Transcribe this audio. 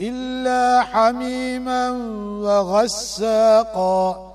إلا حميما وغساقا.